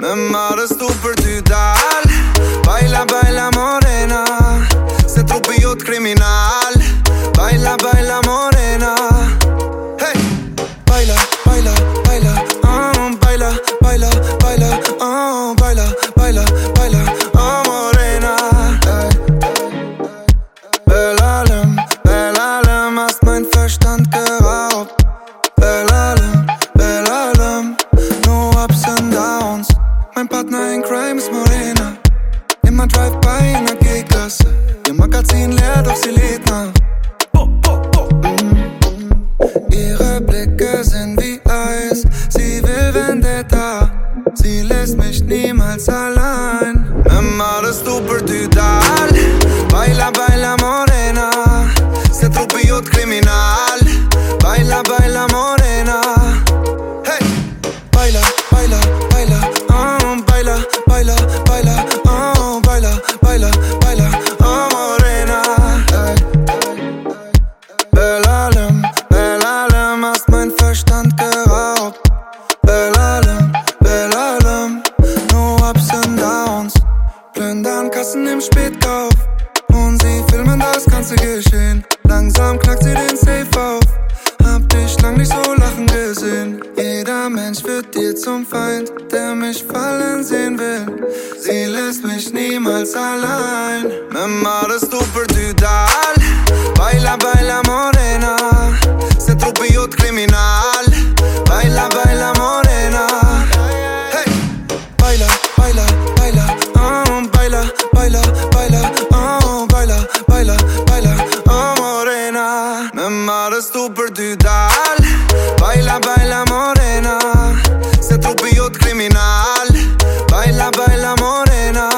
Me marrës tu për ty da ma drive by në gay class Një magazin lea do si lit na Po, po, po mm, mm. I replikës në VIS Si ve vendeta Si les me shni mal salan Me marës tu për ty dal Baila, baila, mora Leben spät auf und sie filmen das ganze Geschehen. Langsam knackt sie den Safe auf. Hab dich lang nicht so lachen gesehen. Jeder Mensch wird dir zum Feind, der mich fallen sehen will. Sie lässt mich niemals allein. Me mare stupid, du da. Baila, baila morena. Se tropilló criminal. Baila, baila morena.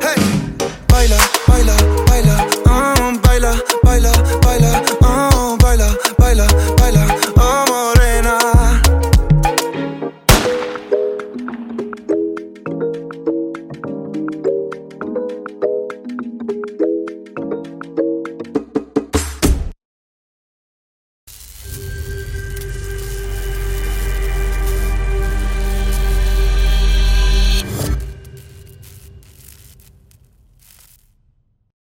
Hey, baila, baila, baila. Oh, baila, baila, baila. Oh, baila, baila, baila.